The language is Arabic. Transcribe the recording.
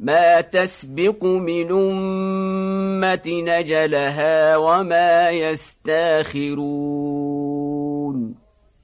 ما تسبق من أمة نجلها وما يستاخرون